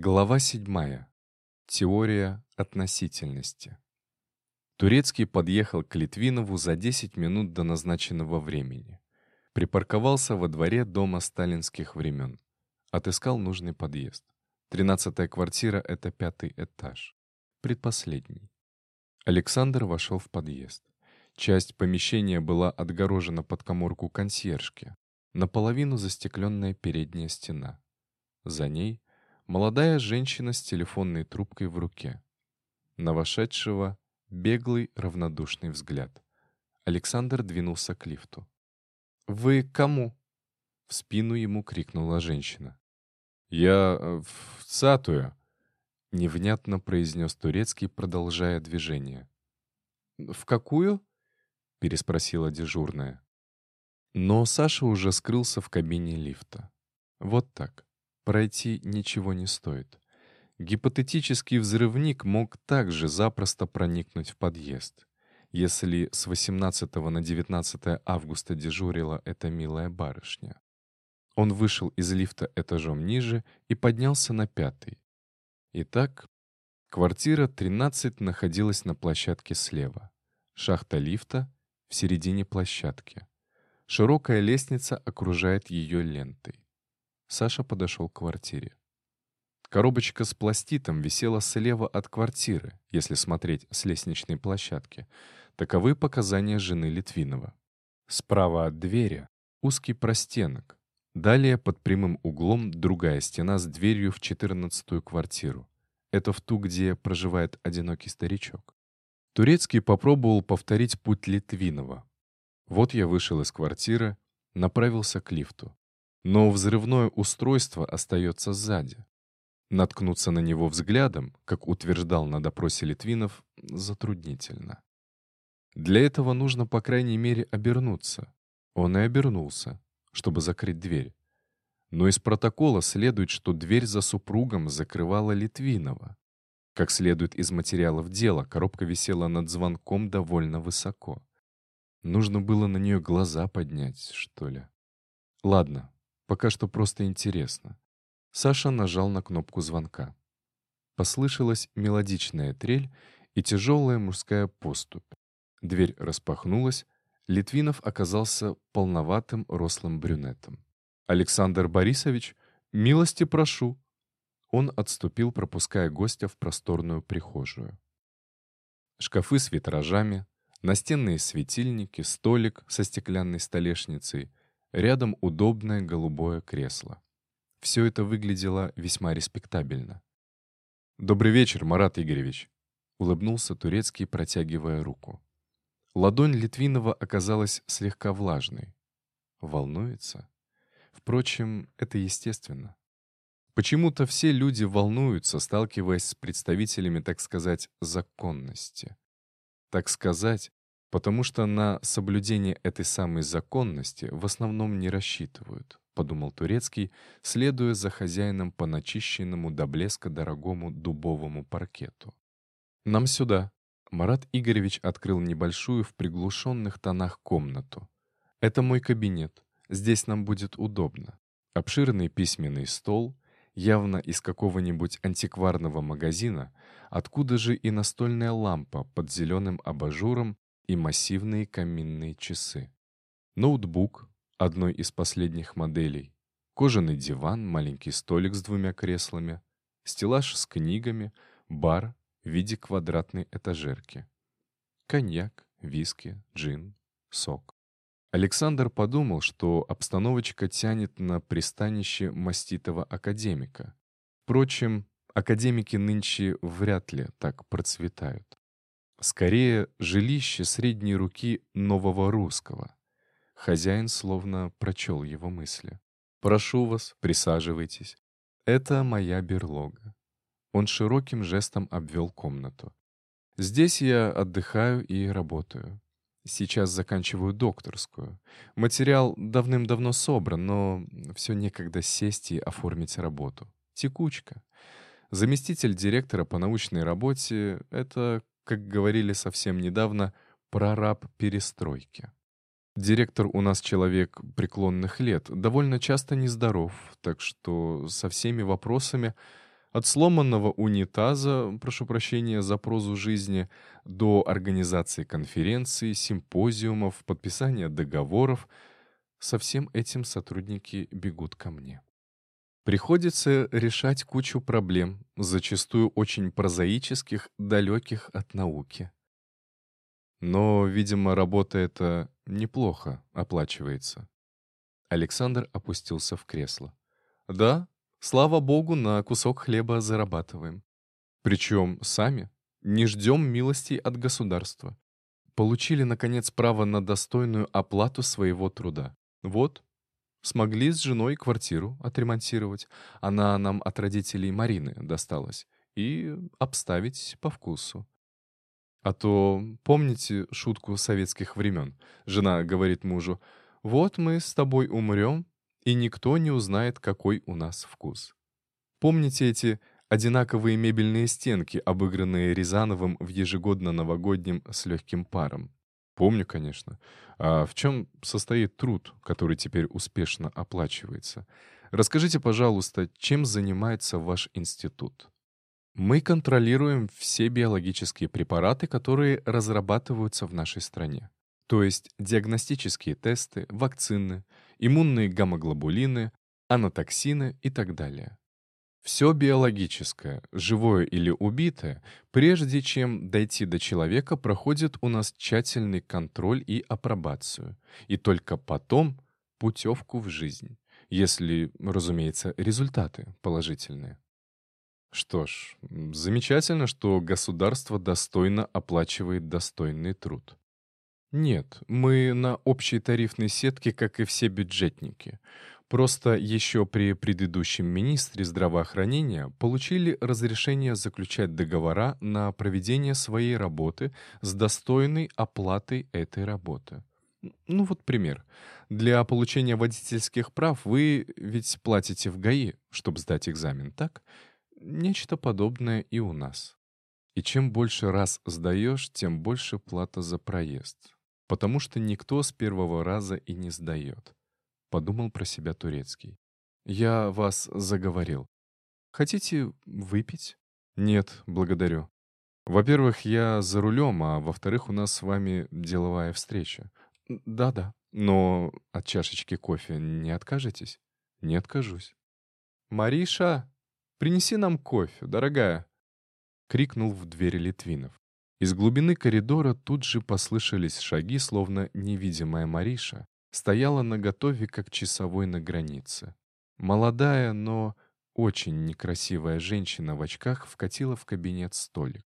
Глава 7. Теория относительности. Турецкий подъехал к Литвинову за 10 минут до назначенного времени. Припарковался во дворе дома сталинских времен. Отыскал нужный подъезд. Тринадцатая квартира — это пятый этаж. Предпоследний. Александр вошел в подъезд. Часть помещения была отгорожена под коморку консьержки. Наполовину застекленная передняя стена. За ней — Молодая женщина с телефонной трубкой в руке. На вошедшего беглый равнодушный взгляд. Александр двинулся к лифту. «Вы кому?» В спину ему крикнула женщина. «Я э, в Цатуя», — невнятно произнес Турецкий, продолжая движение. «В какую?» — переспросила дежурная. Но Саша уже скрылся в кабине лифта. Вот так. Пройти ничего не стоит. Гипотетический взрывник мог также запросто проникнуть в подъезд. Если с 18 на 19 августа дежурила эта милая барышня. Он вышел из лифта этажом ниже и поднялся на пятый. Итак, квартира 13 находилась на площадке слева. Шахта лифта в середине площадки. Широкая лестница окружает ее лентой. Саша подошел к квартире. Коробочка с пластитом висела слева от квартиры, если смотреть с лестничной площадки. Таковы показания жены Литвинова. Справа от двери узкий простенок. Далее под прямым углом другая стена с дверью в четырнадцатую квартиру. Это в ту, где проживает одинокий старичок. Турецкий попробовал повторить путь Литвинова. Вот я вышел из квартиры, направился к лифту. Но взрывное устройство остается сзади. Наткнуться на него взглядом, как утверждал на допросе Литвинов, затруднительно. Для этого нужно, по крайней мере, обернуться. Он и обернулся, чтобы закрыть дверь. Но из протокола следует, что дверь за супругом закрывала Литвинова. Как следует из материалов дела, коробка висела над звонком довольно высоко. Нужно было на нее глаза поднять, что ли. Ладно, Пока что просто интересно. Саша нажал на кнопку звонка. Послышалась мелодичная трель и тяжелая мужская поступь. Дверь распахнулась, Литвинов оказался полноватым рослым брюнетом. «Александр Борисович, милости прошу!» Он отступил, пропуская гостя в просторную прихожую. Шкафы с витражами, настенные светильники, столик со стеклянной столешницей, Рядом удобное голубое кресло. Все это выглядело весьма респектабельно. «Добрый вечер, Марат Игоревич», — улыбнулся Турецкий, протягивая руку. Ладонь Литвинова оказалась слегка влажной. Волнуется? Впрочем, это естественно. Почему-то все люди волнуются, сталкиваясь с представителями, так сказать, законности. Так сказать, Потому что на соблюдение этой самой законности в основном не рассчитывают, подумал Турецкий, следуя за хозяином по начищенному до блеска дорогому дубовому паркету. «Нам сюда». Марат Игоревич открыл небольшую в приглушенных тонах комнату. «Это мой кабинет. Здесь нам будет удобно. Обширный письменный стол, явно из какого-нибудь антикварного магазина, откуда же и настольная лампа под зеленым абажуром и массивные каминные часы. Ноутбук, одной из последних моделей, кожаный диван, маленький столик с двумя креслами, стеллаж с книгами, бар в виде квадратной этажерки. Коньяк, виски, джин, сок. Александр подумал, что обстановочка тянет на пристанище маститого академика. Впрочем, академики нынче вряд ли так процветают. Скорее, жилище средней руки нового русского. Хозяин словно прочел его мысли. «Прошу вас, присаживайтесь. Это моя берлога». Он широким жестом обвел комнату. «Здесь я отдыхаю и работаю. Сейчас заканчиваю докторскую. Материал давным-давно собран, но все некогда сесть и оформить работу. Текучка. Заместитель директора по научной работе — это как говорили совсем недавно, прораб перестройки. Директор у нас человек преклонных лет, довольно часто нездоров, так что со всеми вопросами От сломанного унитаза, прошу прощения за прозу жизни, до организации конференций, симпозиумов, подписания договоров. Со всем этим сотрудники бегут ко мне. Приходится решать кучу проблем, зачастую очень прозаических, далеких от науки. Но, видимо, работа эта неплохо оплачивается. Александр опустился в кресло. Да, слава богу, на кусок хлеба зарабатываем. Причем сами, не ждем милостей от государства. Получили, наконец, право на достойную оплату своего труда. Вот, смогли с женой квартиру отремонтировать. Она нам от родителей Марины досталась. И обставить по вкусу. А то помните шутку советских времен? Жена говорит мужу, «Вот мы с тобой умрем, и никто не узнает, какой у нас вкус». Помните эти одинаковые мебельные стенки, обыгранные Рязановым в ежегодно-новогоднем с легким паром? Помню, конечно. А в чем состоит труд, который теперь успешно оплачивается? Расскажите, пожалуйста, чем занимается ваш институт? Мы контролируем все биологические препараты, которые разрабатываются в нашей стране. То есть диагностические тесты, вакцины, иммунные гамоглобулины, анатоксины и так далее. Все биологическое, живое или убитое, прежде чем дойти до человека, проходит у нас тщательный контроль и апробацию. И только потом путевку в жизнь. Если, разумеется, результаты положительные. Что ж, замечательно, что государство достойно оплачивает достойный труд. Нет, мы на общей тарифной сетке, как и все бюджетники. Просто еще при предыдущем министре здравоохранения получили разрешение заключать договора на проведение своей работы с достойной оплатой этой работы. Ну вот пример. Для получения водительских прав вы ведь платите в ГАИ, чтобы сдать экзамен, так? Нечто подобное и у нас. И чем больше раз сдаешь, тем больше плата за проезд. Потому что никто с первого раза и не сдает. Подумал про себя турецкий. Я вас заговорил. Хотите выпить? Нет, благодарю. Во-первых, я за рулем, а во-вторых, у нас с вами деловая встреча. Да-да. Но от чашечки кофе не откажетесь? Не откажусь. Мариша! «Принеси нам кофе, дорогая!» — крикнул в двери Литвинов. Из глубины коридора тут же послышались шаги, словно невидимая Мариша стояла наготове, как часовой на границе. Молодая, но очень некрасивая женщина в очках вкатила в кабинет столик.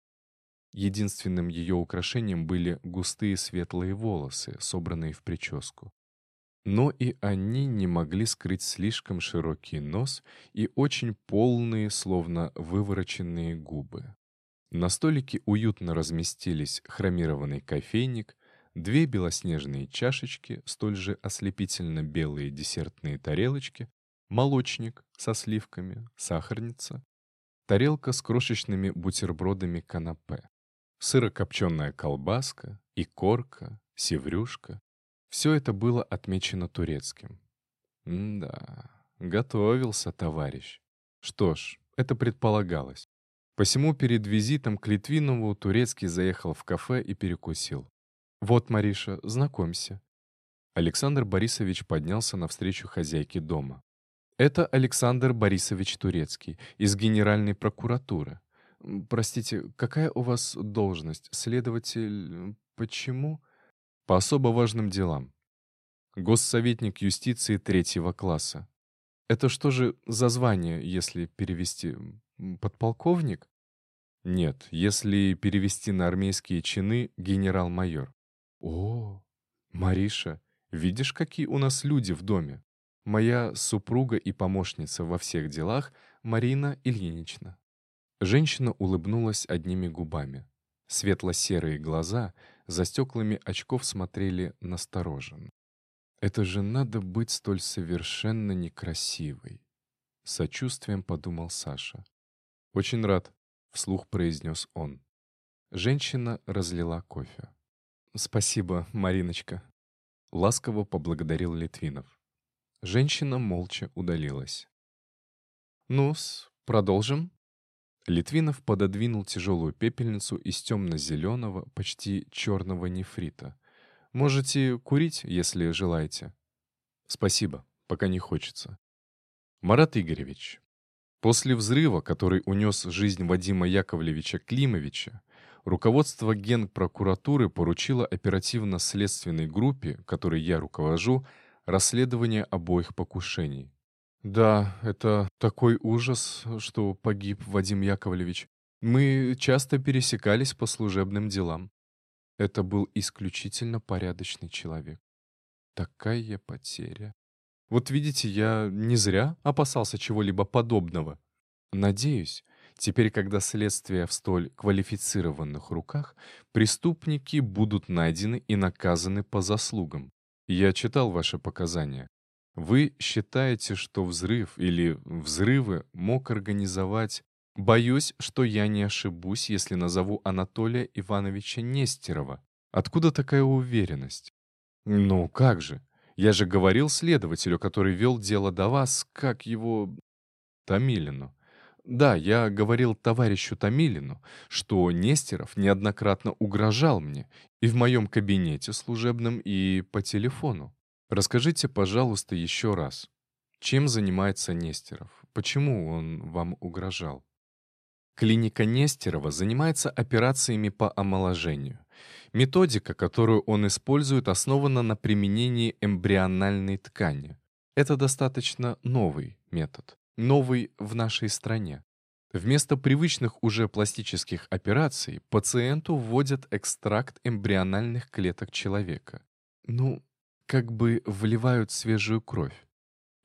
Единственным ее украшением были густые светлые волосы, собранные в прическу. Но и они не могли скрыть слишком широкий нос и очень полные, словно вывороченные губы. На столике уютно разместились хромированный кофейник, две белоснежные чашечки, столь же ослепительно белые десертные тарелочки, молочник со сливками, сахарница, тарелка с крошечными бутербродами канапе, сырокопченая колбаска, икорка, севрюшка, все это было отмечено турецким. Да, готовился товарищ. Что ж, это предполагалось. Посему перед визитом к Литвинову Турецкий заехал в кафе и перекусил. «Вот, Мариша, знакомься». Александр Борисович поднялся навстречу хозяйке дома. «Это Александр Борисович Турецкий из Генеральной прокуратуры. Простите, какая у вас должность? Следователь... Почему?» По особо важным делам. Госсоветник юстиции третьего класса. Это что же за звание, если перевести? Подполковник? Нет, если перевести на армейские чины генерал-майор. О, Мариша, видишь, какие у нас люди в доме? Моя супруга и помощница во всех делах Марина Ильинична. Женщина улыбнулась одними губами. Светло-серые глаза за стеклами очков смотрели настороженно. «Это же надо быть столь совершенно некрасивой!» Сочувствием подумал Саша. «Очень рад», — вслух произнес он. Женщина разлила кофе. «Спасибо, Мариночка», — ласково поблагодарил Литвинов. Женщина молча удалилась. «Ну-с, продолжим?» Литвинов пододвинул тяжелую пепельницу из темно-зеленого, почти черного нефрита. «Можете курить, если желаете». «Спасибо, пока не хочется». «Марат Игоревич, после взрыва, который унес жизнь Вадима Яковлевича Климовича, руководство Генпрокуратуры поручило оперативно-следственной группе, которой я руковожу, расследование обоих покушений. Да, это такой ужас, что погиб Вадим Яковлевич. Мы часто пересекались по служебным делам. Это был исключительно порядочный человек. Такая потеря. Вот видите, я не зря опасался чего-либо подобного. Надеюсь, теперь, когда следствие в столь квалифицированных руках, преступники будут найдены и наказаны по заслугам. Я читал ваши показания. Вы считаете, что взрыв или взрывы мог организовать... Боюсь, что я не ошибусь, если назову Анатолия Ивановича Нестерова. Откуда такая уверенность? Ну, как же? Я же говорил следователю, который вел дело до вас, как его... Томилину. Да, я говорил товарищу Томилину, что Нестеров неоднократно угрожал мне и в моем кабинете служебном, и по телефону. Расскажите, пожалуйста, еще раз, чем занимается Нестеров? Почему он вам угрожал? Клиника Нестерова занимается операциями по омоложению. Методика, которую он использует, основана на применении эмбриональной ткани. Это достаточно новый метод, новый в нашей стране. Вместо привычных уже пластических операций пациенту вводят экстракт эмбриональных клеток человека. Ну, как бы вливают свежую кровь.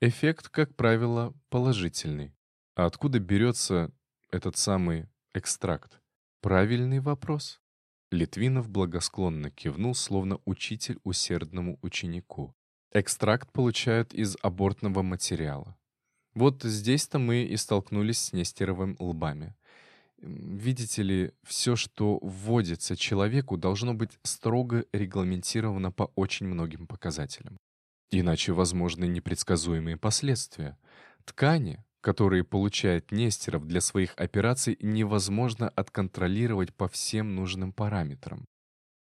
Эффект, как правило, положительный. А откуда берется этот самый экстракт? Правильный вопрос. Литвинов благосклонно кивнул, словно учитель усердному ученику. Экстракт получают из абортного материала. Вот здесь-то мы и столкнулись с Нестеровым лбами. Видите ли, все, что вводится человеку, должно быть строго регламентировано по очень многим показателям. Иначе возможны непредсказуемые последствия. Ткани, которые получает Нестеров для своих операций, невозможно отконтролировать по всем нужным параметрам.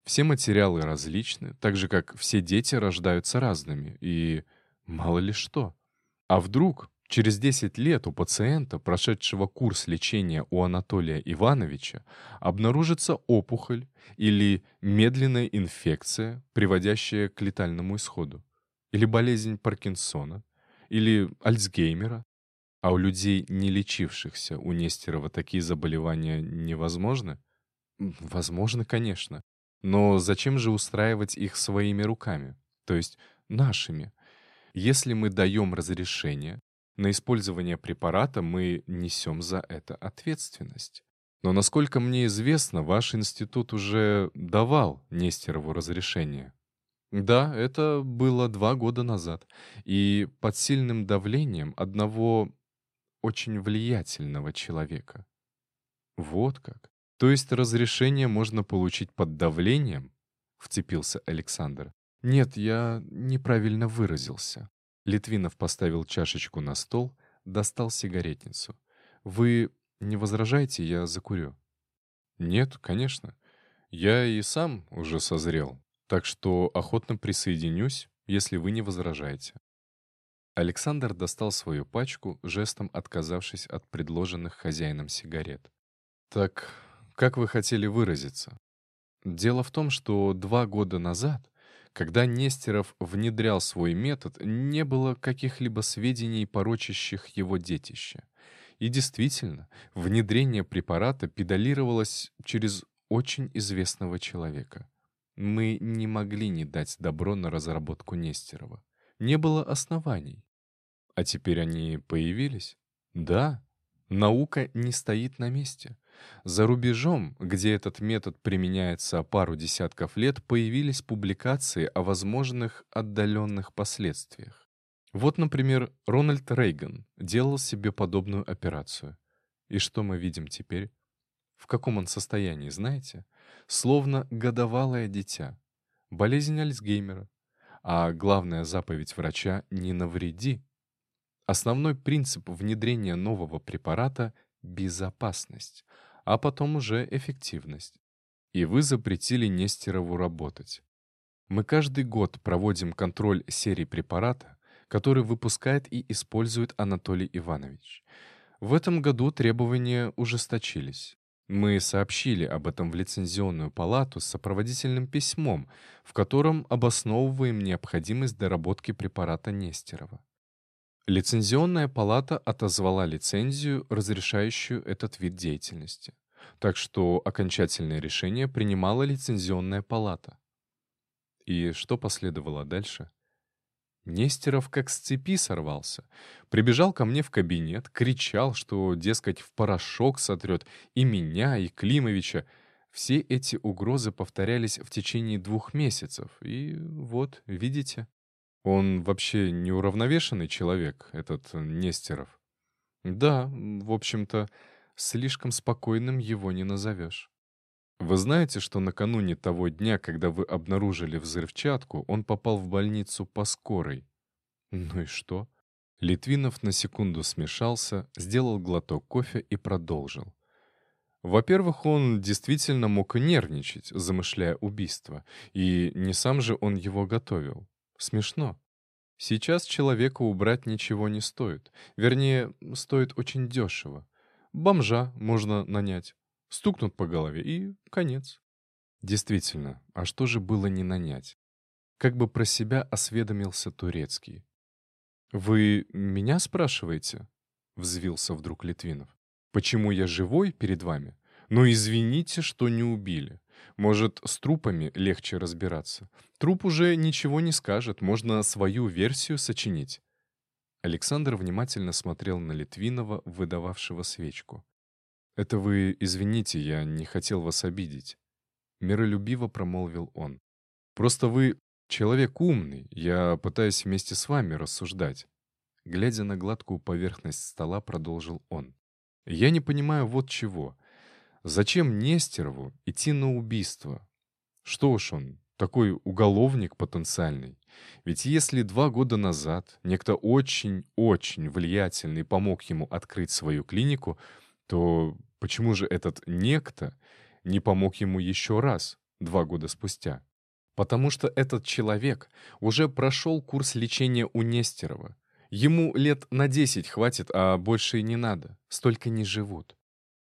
Все материалы различны, так же как все дети рождаются разными, и мало ли что. А вдруг Через 10 лет у пациента, прошедшего курс лечения у Анатолия Ивановича, обнаружится опухоль или медленная инфекция, приводящая к летальному исходу, или болезнь Паркинсона, или Альцгеймера. А у людей, не лечившихся у Нестерова, такие заболевания невозможны? Возможно, конечно. Но зачем же устраивать их своими руками, то есть нашими? Если мы даем разрешение, на использование препарата мы несем за это ответственность. Но, насколько мне известно, ваш институт уже давал Нестерову разрешение. Да, это было два года назад, и под сильным давлением одного очень влиятельного человека. Вот как. То есть разрешение можно получить под давлением? Вцепился Александр. Нет, я неправильно выразился. Литвинов поставил чашечку на стол, достал сигаретницу. «Вы не возражаете, я закурю?» «Нет, конечно. Я и сам уже созрел, так что охотно присоединюсь, если вы не возражаете». Александр достал свою пачку, жестом отказавшись от предложенных хозяином сигарет. «Так, как вы хотели выразиться?» «Дело в том, что два года назад когда Нестеров внедрял свой метод, не было каких-либо сведений, порочащих его детище. И действительно, внедрение препарата педалировалось через очень известного человека. Мы не могли не дать добро на разработку Нестерова. Не было оснований. А теперь они появились? Да. Наука не стоит на месте. За рубежом, где этот метод применяется пару десятков лет, появились публикации о возможных отдаленных последствиях. Вот, например, Рональд Рейган делал себе подобную операцию. И что мы видим теперь? В каком он состоянии, знаете? Словно годовалое дитя. Болезнь Альцгеймера. А главная заповедь врача — не навреди. Основной принцип внедрения нового препарата — безопасность, а потом уже эффективность. И вы запретили Нестерову работать. Мы каждый год проводим контроль серии препарата, который выпускает и использует Анатолий Иванович. В этом году требования ужесточились. Мы сообщили об этом в лицензионную палату с сопроводительным письмом, в котором обосновываем необходимость доработки препарата Нестерова. Лицензионная палата отозвала лицензию, разрешающую этот вид деятельности. Так что окончательное решение принимала лицензионная палата. И что последовало дальше? Нестеров как с цепи сорвался. Прибежал ко мне в кабинет, кричал, что, дескать, в порошок сотрет и меня, и Климовича. Все эти угрозы повторялись в течение двух месяцев. И вот, видите, он вообще неуравновешенный человек, этот Нестеров. Да, в общем-то, слишком спокойным его не назовешь. Вы знаете, что накануне того дня, когда вы обнаружили взрывчатку, он попал в больницу по скорой? Ну и что? Литвинов на секунду смешался, сделал глоток кофе и продолжил. Во-первых, он действительно мог нервничать, замышляя убийство, и не сам же он его готовил. Смешно. Сейчас человека убрать ничего не стоит. Вернее, стоит очень дешево. Бомжа можно нанять. Стукнут по голове и конец. Действительно, а что же было не нанять? Как бы про себя осведомился Турецкий. «Вы меня спрашиваете?» — взвился вдруг Литвинов. «Почему я живой перед вами? Но извините, что не убили. Может, с трупами легче разбираться. Труп уже ничего не скажет, можно свою версию сочинить». Александр внимательно смотрел на Литвинова, выдававшего свечку. «Это вы извините, я не хотел вас обидеть», — миролюбиво промолвил он. «Просто вы человек умный, я пытаюсь вместе с вами рассуждать». Глядя на гладкую поверхность стола, продолжил он. «Я не понимаю вот чего. Зачем Нестерову идти на убийство? Что уж он, такой уголовник потенциальный. Ведь если два года назад некто очень-очень влиятельный помог ему открыть свою клинику, то почему же этот некто не помог ему еще раз, два года спустя? Потому что этот человек уже прошел курс лечения у Нестерова. Ему лет на десять хватит, а больше и не надо. Столько не живут.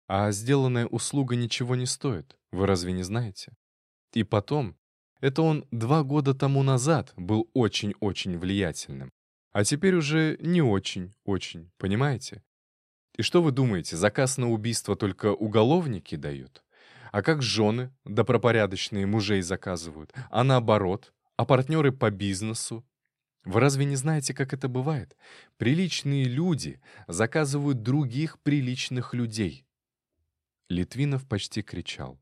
А сделанная услуга ничего не стоит. Вы разве не знаете? И потом, это он два года тому назад был очень-очень влиятельным. А теперь уже не очень-очень, понимаете? И что вы думаете, заказ на убийство только уголовники дают? А как жены добропорядочные мужей заказывают? А наоборот? А партнеры по бизнесу? Вы разве не знаете, как это бывает? Приличные люди заказывают других приличных людей. Литвинов почти кричал.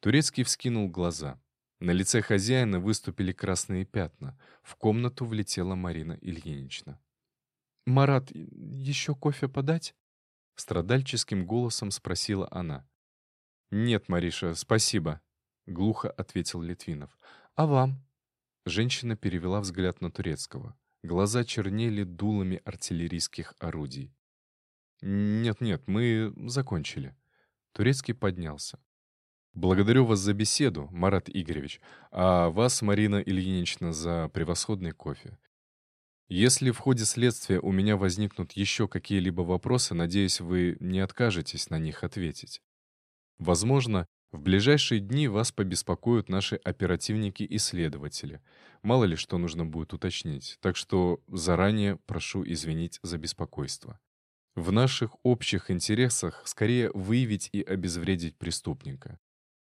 Турецкий вскинул глаза. На лице хозяина выступили красные пятна. В комнату влетела Марина Ильинична. «Марат, еще кофе подать?» Страдальческим голосом спросила она. «Нет, Мариша, спасибо», — глухо ответил Литвинов. «А вам?» Женщина перевела взгляд на Турецкого. Глаза чернели дулами артиллерийских орудий. «Нет-нет, мы закончили». Турецкий поднялся. «Благодарю вас за беседу, Марат Игоревич, а вас, Марина Ильинична, за превосходный кофе. Если в ходе следствия у меня возникнут еще какие-либо вопросы, надеюсь, вы не откажетесь на них ответить. Возможно, в ближайшие дни вас побеспокоят наши оперативники и следователи. Мало ли что нужно будет уточнить, так что заранее прошу извинить за беспокойство. В наших общих интересах скорее выявить и обезвредить преступника.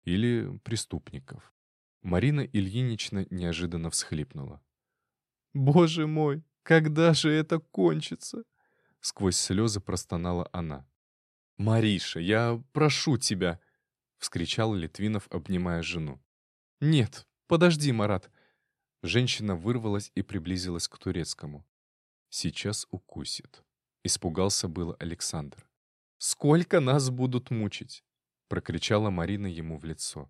Или преступников. Марина Ильинична неожиданно всхлипнула. «Боже мой, когда же это кончится?» Сквозь слезы простонала она. «Мариша, я прошу тебя!» — вскричал Литвинов, обнимая жену. «Нет, подожди, Марат!» Женщина вырвалась и приблизилась к турецкому. «Сейчас укусит», — испугался было Александр. «Сколько нас будут мучить?» — прокричала Марина ему в лицо.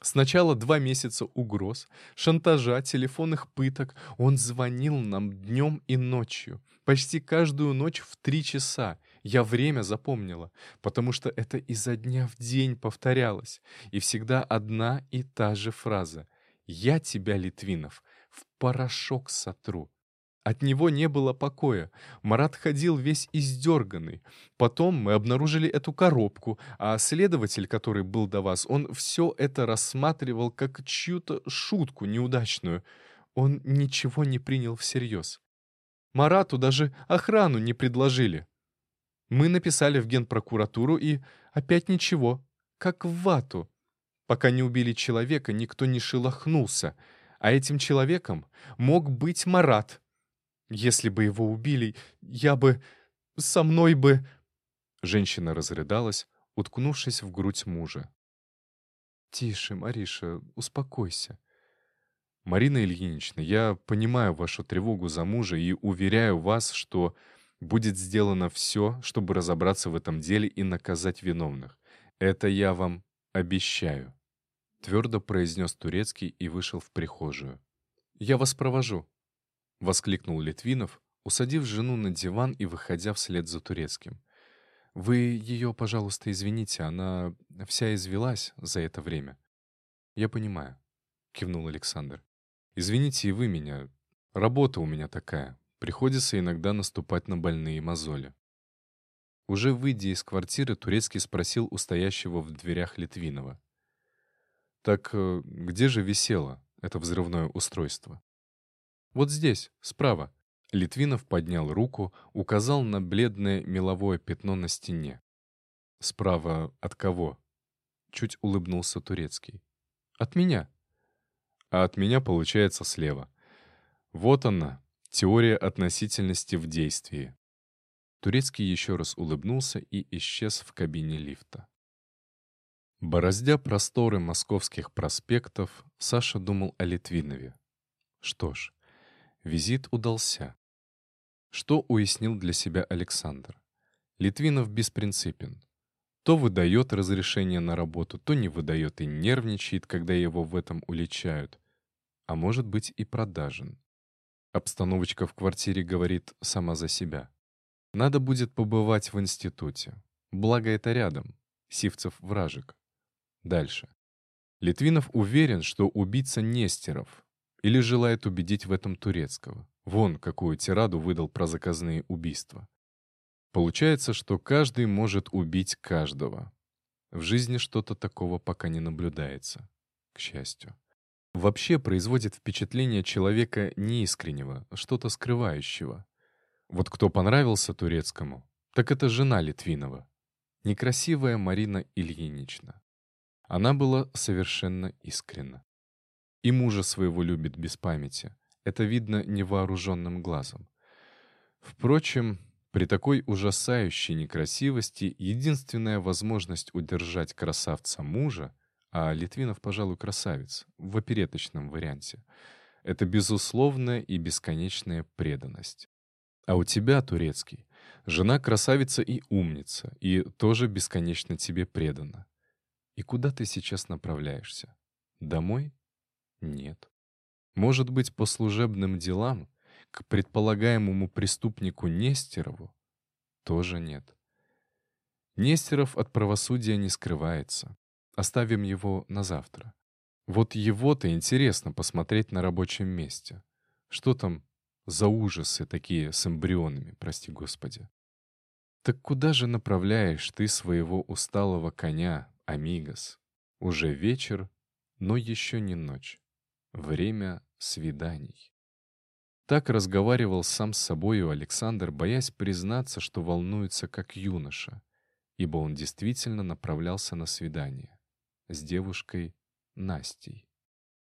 Сначала два месяца угроз, шантажа, телефонных пыток. Он звонил нам днем и ночью. Почти каждую ночь в три часа. Я время запомнила, потому что это изо дня в день повторялось. И всегда одна и та же фраза. «Я тебя, Литвинов, в порошок сотру». От него не было покоя. Марат ходил весь издерганный. Потом мы обнаружили эту коробку, а следователь, который был до вас, он все это рассматривал как чью-то шутку неудачную. Он ничего не принял всерьез. Марату даже охрану не предложили. Мы написали в генпрокуратуру и опять ничего, как в вату. Пока не убили человека, никто не шелохнулся. А этим человеком мог быть Марат. Если бы его убили, я бы... со мной бы...» Женщина разрыдалась, уткнувшись в грудь мужа. «Тише, Мариша, успокойся». «Марина Ильинична, я понимаю вашу тревогу за мужа и уверяю вас, что будет сделано все, чтобы разобраться в этом деле и наказать виновных. Это я вам обещаю», — твердо произнес Турецкий и вышел в прихожую. «Я вас провожу», — воскликнул Литвинов, усадив жену на диван и выходя вслед за Турецким. «Вы ее, пожалуйста, извините, она вся извелась за это время». «Я понимаю», — кивнул Александр. «Извините и вы меня. Работа у меня такая. Приходится иногда наступать на больные мозоли». Уже выйдя из квартиры, Турецкий спросил у стоящего в дверях Литвинова. «Так э, где же висело это взрывное устройство?» Вот здесь, справа». Литвинов поднял руку, указал на бледное меловое пятно на стене. «Справа от кого?» Чуть улыбнулся Турецкий. «От меня». «А от меня, получается, слева. Вот она, теория относительности в действии». Турецкий еще раз улыбнулся и исчез в кабине лифта. Бороздя просторы московских проспектов, Саша думал о Литвинове. Что ж, Визит удался. Что уяснил для себя Александр? Литвинов беспринципен. То выдает разрешение на работу, то не выдает и нервничает, когда его в этом уличают. А может быть и продажен. Обстановочка в квартире говорит сама за себя. Надо будет побывать в институте. Благо это рядом. Сивцев вражек. Дальше. Литвинов уверен, что убийца Нестеров, или желает убедить в этом турецкого. Вон, какую тираду выдал про заказные убийства. Получается, что каждый может убить каждого. В жизни что-то такого пока не наблюдается, к счастью. Вообще производит впечатление человека неискреннего, что-то скрывающего. Вот кто понравился турецкому, так это жена Литвинова. Некрасивая Марина Ильинична. Она была совершенно искренна. И мужа своего любит без памяти. Это видно невооруженным глазом. Впрочем, при такой ужасающей некрасивости единственная возможность удержать красавца мужа, а Литвинов, пожалуй, красавец, в опереточном варианте, это безусловная и бесконечная преданность. А у тебя, турецкий, жена красавица и умница, и тоже бесконечно тебе предана. И куда ты сейчас направляешься? Домой? Нет. Может быть, по служебным делам к предполагаемому преступнику Нестерову? Тоже нет. Нестеров от правосудия не скрывается. Оставим его на завтра. Вот его-то интересно посмотреть на рабочем месте. Что там за ужасы такие с эмбрионами, прости господи. Так куда же направляешь ты своего усталого коня, Амигос? Уже вечер, но еще не ночь. Время свиданий. Так разговаривал сам с собою Александр, боясь признаться, что волнуется как юноша, ибо он действительно направлялся на свидание с девушкой Настей.